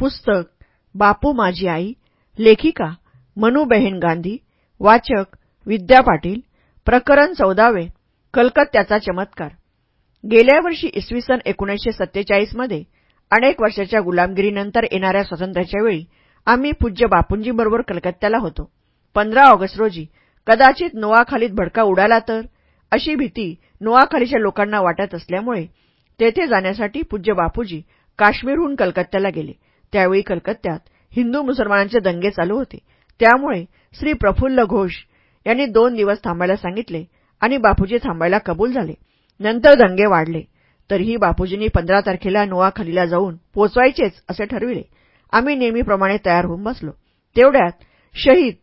पुस्तक बापू माझी आई लेखिका मनुबेहेन गांधी वाचक विद्या पाटील प्रकरण चौदावे कलकत्त्याचा चमत्कार. गेल्या वर्षी इसवी सन एकोणीसशे सत्तेचाळीसमध्ये अनेक वर्षाच्या गुलामगिरीनंतर येणाऱ्या स्वातंत्र्याच्या वेळी आम्ही पूज्य बापूंजीबरोबर कलकत्त्याला होतो. पंधरा ऑगस्ट रोजी कदाचित नोआखालीत भडका उडाला तर अशी भीती नोआखालीच्या लोकांना वाटत असल्यामुळे तेथे जाण्यासाठी पूज्य बापूजी काश्मीरहून कलकत्त्याला गेले. त्यावेळी कलकत्त्यात हिंदू मुसलमानांचे दंगे चालू होते. त्यामुळे श्री प्रफुल्ल घोष यांनी दोन दिवस थांबायला सांगितले आणि बापूजी थांबायला कबूल झाले. नंतर दंगे वाढले. तरीही बापूजींनी पंधरा तारखेला नोआखालीला जाऊन पोचवायचेच असे ठरविले. आम्ही नेहमीप्रमाणे तयार होऊन बसलो. तेवढ्यात शहीद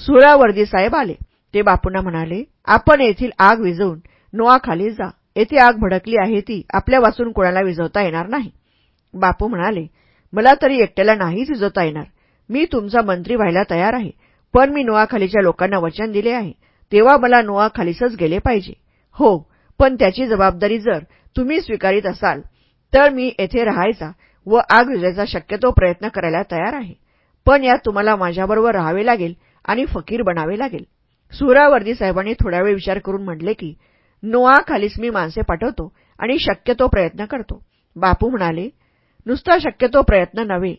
सुहरावर्दी साहेब आले. ते बापूंना म्हणाले आपण येथील आग विझवून नोआखाली जा. येथे आग भडकली आहे ती आपल्या वाचून कोणाला विझवता येणार नाही. बापू म्हणाले मला तरी एकट्याला नाही विझवता येणार. मी तुमचा मंत्री व्हायला तयार आहे पण मी नोआखालीच्या लोकांना वचन दिले आहे. तेव्हा मला नोआखालीसच गेले पाहिजे. हो पण त्याची जबाबदारी जर तुम्ही स्वीकारित असाल तर मी येथे राहायचा व आग विजायचा शक्यतो प्रयत्न करायला तयार आहे. पण यात तुम्हाला माझ्याबरोबर राहावे लागेल आणि फकीर बनावे लागेल. सुहरावर्दी साहेबांनी थोडा वेळ विचार करून म्हटले की नोआ खालीच मी माणसे पाठवतो आणि शक्यतो प्रयत्न करतो. बापू म्हणाले नुसता शक्यतो प्रयत्न नव्हे.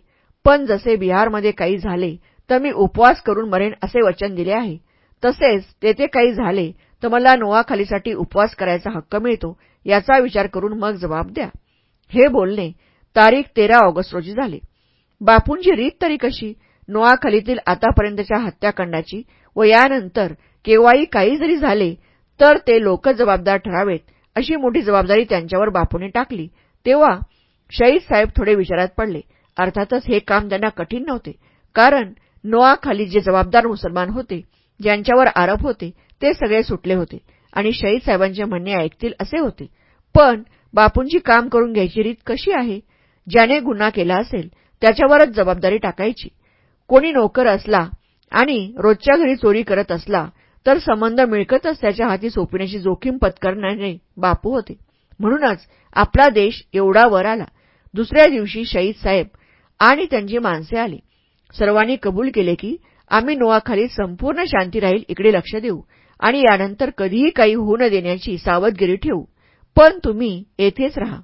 पण जसे बिहारमध्ये काही झाले तर मी उपवास करून मरेन असे वचन दिले आहे. तसेच तेथे काही झाले तर मला नोआखालीसाठी उपवास करायचा हक्क मिळतो याचा विचार करून मग जबाब द्या. हे बोलणे तारीख तेरा ऑगस्ट रोजी झाले. बापूंची रीत तरी कशी? नोआखालीतील आतापर्यंतच्या हत्याकांडाची व यानंतर केव्हाही काही जरी झाले तर ते लोक जबाबदार ठरावेत अशी मोठी जबाबदारी त्यांच्यावर बापूने टाकली. तेव्हा शहीद साहेब थोडे विचारात पडले. अर्थातच हे काम त्यांना कठीण नव्हते. कारण नोआखाली जे जबाबदार मुसलमान होते ज्यांच्यावर आरोप होते ते सगळे सुटले होते आणि शहीद साहेबांचे म्हणणे ऐकतील असे होते. पण बापूंची काम करून घ्यायची रीत कशी आहे? ज्याने गुन्हा केला असेल त्याच्यावरच जबाबदारी टाकायची. कोणी नोकर असला आणि रोजच्या घरी चोरी करत असला तर संबंध मिळकतच त्याच्या हाती सोपण्याची जोखीम पत्करणारे बापू होते. म्हणूनच आपला देश एवढा वर आला. दुसऱ्या दिवशी शहीद साहेब आणि त्यांची माणसे आली. सर्वांनी कबूल केले की आम्ही नोआखाली संपूर्ण शांती राहील इकडे लक्ष देऊ आणि यानंतर कधीही काही होऊ न देण्याची सावधगिरी ठेवू. पण तुम्ही येथेच राहा.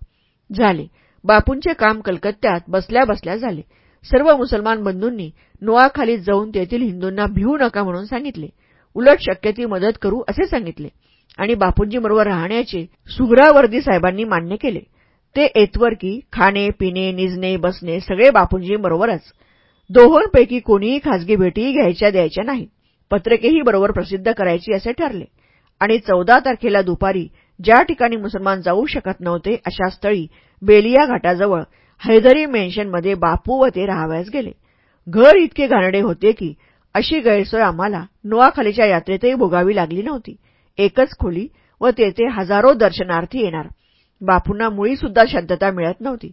झाले. बापूंचे काम कलकत्त्यात बसल्या बसल्या झाले. सर्व मुसलमान बंधूंनी नोआखाली जाऊन तेथील हिंदूंना भिवू नका म्हणून सांगितले. उलट शक्य ती मदत करू असे सांगितले आणि बापूंजीबरोबर राहण्याचे सुग्रावर्दी साहेबांनी मान्य केले. ते एतवर की खाणे पिणे निजणे बसणे सगळे बापूंजीबरोबरच दोहोंपैकी कोणीही खासगी भेटीही घ्यायच्या द्यायच्या नाही. पत्रकेही बरोबर प्रसिद्ध करायची असे ठरले. आणि चौदा तारखेला दुपारी ज्या ठिकाणी मुसलमान जाऊ शकत नव्हते अशा स्थळी बेलिया घाटाजवळ हैदरी मेन्शनमध्ये बापू व ते राहावयास गेले. घर इतके घाणडे होते की अशी गैरसोय आम्हाला नुआखालीच्या यात्रेतही भोगावी लागली नव्हती. एकच खोली व तेथे हजारो दर्शनार्थी येणार. बापूंना मुळीसुद्धा शांतता मिळत नव्हती.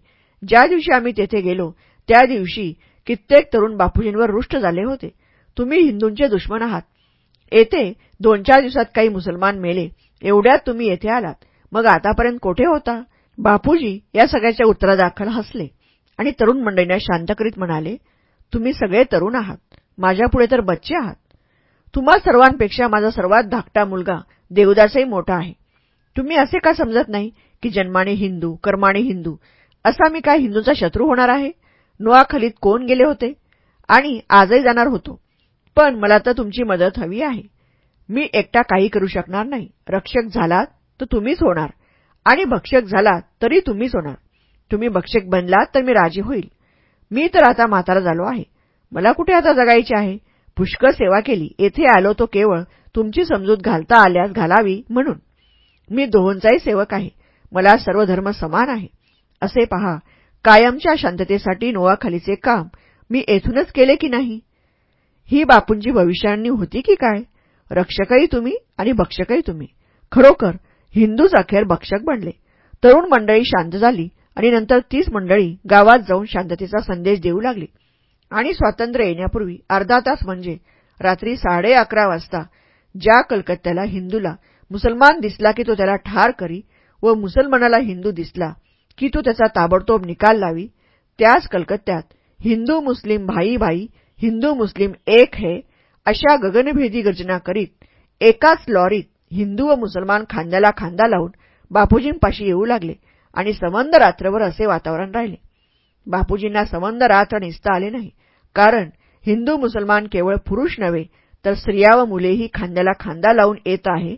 ज्या दिवशी आम्ही तेथे गेलो त्या दिवशी कित्येक तरुण बापूजींवर रुष्ट झाले होते. तुम्ही हिंदूंचे दुश्मन आहात. येथे दोन चार दिवसात काही मुसलमान मेले. एवढ्यात तुम्ही येथे आलात. मग आतापर्यंत कोठे होता? बापूजी या सगळ्याच्या उत्तरादाखल हसले आणि तरुण मंडळींना शांत करीत म्हणाले तुम्ही सगळे तरुण आहात. माझ्यापुढे तर बच्चे आहात. तुम्हा सर्वांपेक्षा माझा सर्वात धाकटा मुलगा देवदासही मोठा आहे. तुम्ही असे का समजत नाही की जन्माने हिंदू कर्माने हिंदू? असा मी काय हिंदूंचा शत्रू होणार आहे? नोआखलीत कोण गेले होते? आणि आजही जाणार होतो. पण मला तर तुमची मदत हवी आहे. मी एकटा काही करू शकणार नाही. रक्षक झालात तर तुम्हीच होणार. आणि भक्षक झालात तरी तुम्हीच होणार. तुम्ही भक्षक बनलात तर मी राजी होईल. मी तर आता म्हातारा झालो आहे. मला कुठे आता जगायचे आहे? पुष्कळ सेवा केली. येथे आलो तो केवळ तुमची समजूत घालता आल्यास घालावी म्हणून. मी दोहोंचाही सेवक आहे. मला सर्व धर्म समान आहे. असे पहा कायमच्या शांततेसाठी नोवाखालीचे काम मी येथूनच केले की नाही? ही बापूंची भविष्याणी होती की काय? रक्षकही तुम्ही आणि भक्षकही तुम्ही. खरोखर हिंदूच अखेर भक्षक बनले. तरुण मंडळी शांत झाली आणि नंतर तीच मंडळी गावात जाऊन शांततेचा संदेश देऊ लागली. आणि स्वातंत्र्य येण्यापूर्वी अर्धा तास म्हणजे रात्री साडे अकरा वाजता ज्या कलकत्त्याला हिंदूला मुसलमान दिसला की तो त्याला ठार करी व मुसलमानाला हिंदू दिसला की तो त्याचा ताबडतोब निकाल लावी त्याच कलकत्त्यात हिंदू मुस्लिम भाई भाई हिंदू मुस्लिम एक है अशा गगनभेदी गर्जना करीत एकाच लॉरीत हिंदू व मुसलमान खांद्याला खांदा लावून बापूजींपाशी येऊ लागले आणि संबंध रात्रभर असे वातावरण राहिले. बापूजींना संबंध रात्र निसता आले नाही कारण हिंदू मुसलमान केवळ पुरुष नव्हे तर स्त्रिया व मुलेही खांद्याला खांदा लावून येत आहे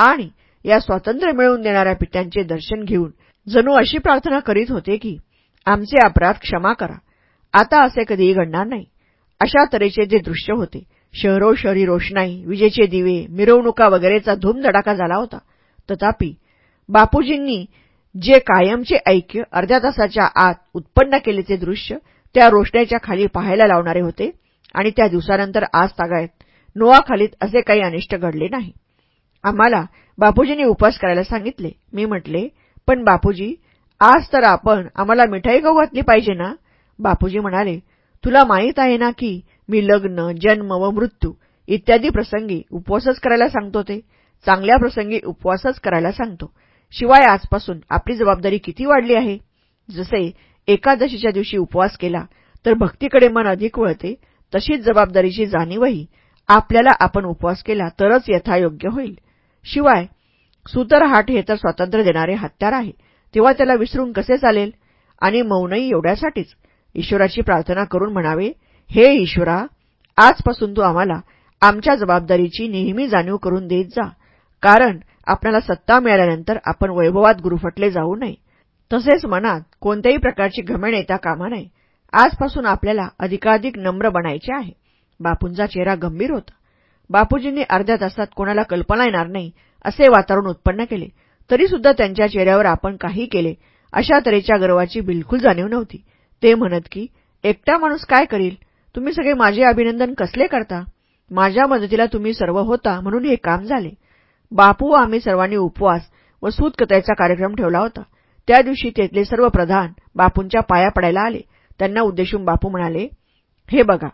आणि या स्वातंत्र्य मिळवून देणाऱ्या पित्यांचे दर्शन घेऊन जणू अशी प्रार्थना करीत होते की आमचे अपराध क्षमा करा. आता असे कधीही घडणार नाही. अशा तऱ्हेचे जे दृश्य होते शहरोशहरी रोषणाई विजेचे दिवे मिरवणुका वगैरेचा धूमधडाका झाला होता. तथापि बापूजींनी जे कायमचे ऐक्य अर्ध्या तासाच्या आत उत्पन्न केलेचे दृश्य त्या रोषणाईच्या खाली पाहायला लावणारे होते आणि त्या दिवसानंतर आज तागायत नोआखालीत असे काही अनिष्ट घडले नाही. आम्हाला बापूजींनी उपवास करायला सांगितले. मी म्हटले पण बापूजी आज तर आपण आम्हाला मिठाई गहू घातली पाहिजे ना? बापूजी म्हणाले तुला माहीत आहे ना की मी लग्न जन्म व मृत्यू इत्यादी प्रसंगी उपवासच करायला सांगतो ते. चांगल्या प्रसंगी उपवासच करायला सांगतो. शिवाय आजपासून आपली जबाबदारी किती वाढली आहे? जसे एकादशीच्या दिवशी उपवास केला तर भक्तीकडे मन अधिक वळते तशीच जबाबदारीची जाणीवही आपल्याला आपण उपवास केला तरच यथायोग्य होईल. शिवाय सुतरहाट हे तर स्वातंत्र्य देणारे हत्यार आहे. तेव्हा त्याला विसरून कसे चालेल? आणि मौनही एवढ्यासाठीच. ईश्वराची प्रार्थना करून म्हणावे हे ईश्वरा आजपासून तू आम्हाला आमच्या जबाबदारीची नेहमी जाणीव करून देत जा. कारण आपल्याला सत्ता मिळाल्यानंतर आपण वैभवात गुरुफटले जाऊ नये. तसेच मनात कोणत्याही प्रकारची घमेण येता कामा नये. आजपासून आपल्याला अधिकाधिक नम्र बनायचे आहे. बापूंचा चेहरा गंभीर होता. बापूजींनी अर्ध्या तासात कोणाला कल्पना येणार नाही असे वातावरण उत्पन्न केले. तरीसुद्धा त्यांच्या चेहऱ्यावर आपण काही केले अशा तऱ्हेच्या गर्वाची बिलकुल जाणीव नव्हती. ते म्हणत की एकटा माणूस काय करील? तुम्ही सगळे माझे अभिनंदन कसले करता? माझ्या मदतीला तुम्ही सर्व होता म्हणून हे काम झाले. बापू व आम्ही सर्वांनी उपवास व सूतकतायचा कार्यक्रम ठेवला होता. त्या दिवशी तेथले सर्व प्रधान बापूंच्या पाया पडायला आले. त्यांना उद्देशून बापू म्हणाले हे बघा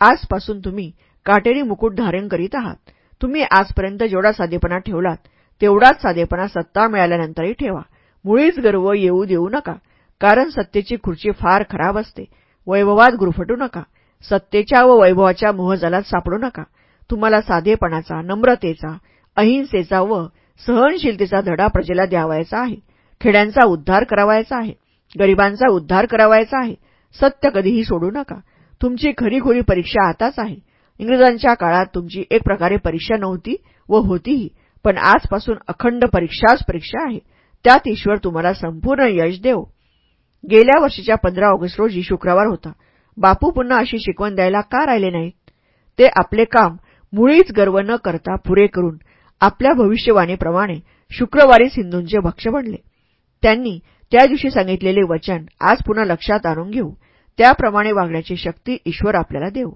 आजपासून तुम्ही काटेरी मुकुट धारण करीत आहात. तुम्ही आजपर्यंत जेवढा साधेपणा ठेवलात तेवढाच साधेपणा सत्ता मिळाल्यानंतरही ठेवा. मुळीच गर्व येऊ देऊ नका. कारण सत्तेची खुर्ची फार खराब असते. वैभवात गुरफटू नका. सत्तेच्या व वैभवाच्या मोहजालात सापडू नका. तुम्हाला साधेपणाचा नम्रतेचा अहिंसेचा व सहनशीलतेचा धडा प्रजेला द्यावायचा आहे. खेड्यांचा उद्धार करावायचा आहे. गरिबांचा उद्धार करावायचा आहे. सत्य कधीही सोडू नका. तुमची खरीखुरी परीक्षा आताच आहे. इंग्रजांच्या काळात तुमची एक प्रकारे परीक्षा नव्हती व होतीही पण आजपासून अखंड परीक्षाच परीक्षा आहे. त्यात ईश्वर तुम्हाला संपूर्ण यश देव. गेल्या वर्षीच्या पंधरा ऑगस्ट रोजी शुक्रवार होता. बापू पुन्हा अशी शिकवण द्यायला का राहिले नाहीत? ते आपले काम मुळीच गर्व न करता पुरे करून आपल्या भविष्यवाणीप्रमाणे शुक्रवारीच हिंदूंचे भक्ष बनले. त्यांनी त्या दिवशी सांगितलेले वचन आज पुन्हा लक्षात आणून घेऊ. त्याप्रमाणे वागण्याची शक्ती ईश्वर आपल्याला देऊ.